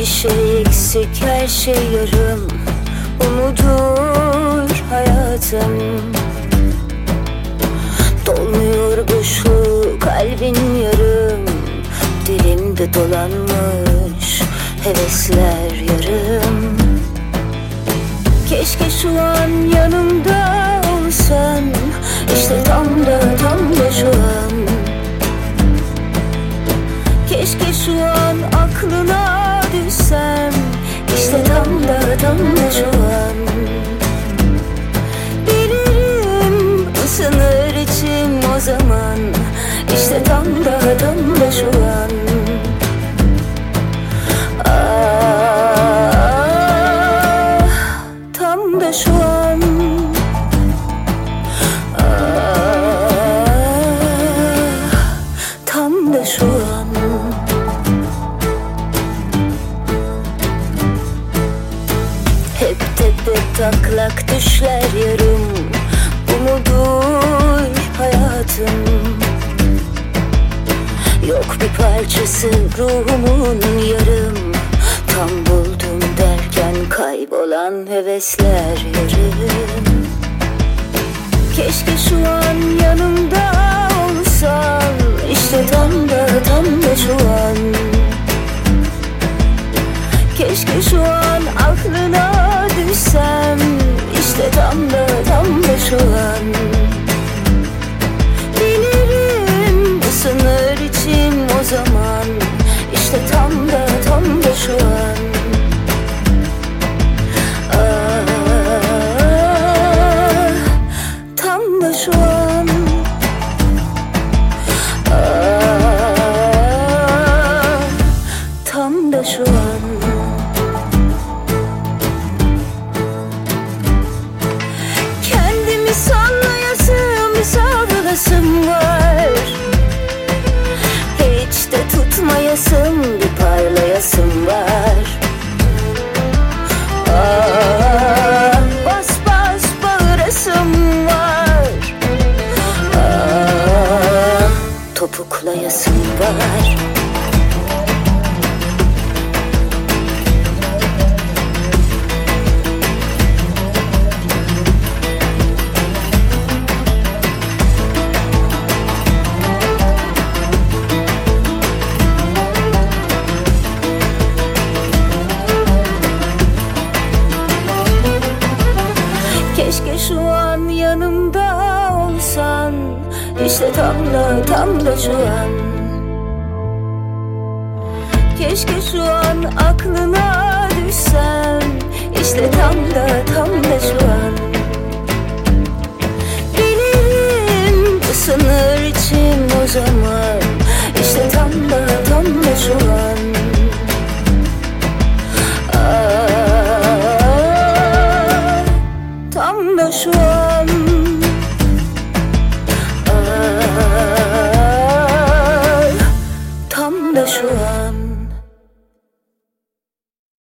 eksik her şey yarım. Umudur hayatım. Dolmuyor boşluğu kalbin yarım. Dilimde dolanmış hevesler yarım. Keşke şu an yanımda olsan İşte tam da tam da şu an. Keşke şu an aklına zaman İşte tam da tam da şu an. Ah, tam da şu an. Ah, tam da şu an. Hep tepe taklak düşler yarım. Umudur hayatım. Yok bir parçası ruhumun yarım. Tam buldum derken kaybolan hevesler yarım. Keşke şu an yanımda olsan ısınır içim o zaman. İşte tam da tam da şu an. Ah, Tam da şu an. Ah, Tam da şu an. Kendimi sallayasım, bir sallasım var tutmayasım, bir parlayasım var. Ah, Bas bas bağırasım var. Ah, Topuklayasım var şu an yanımda olsan İşte tam da tam da şu an. Keşke şu an aklına düşsem İşte tam da tam da şu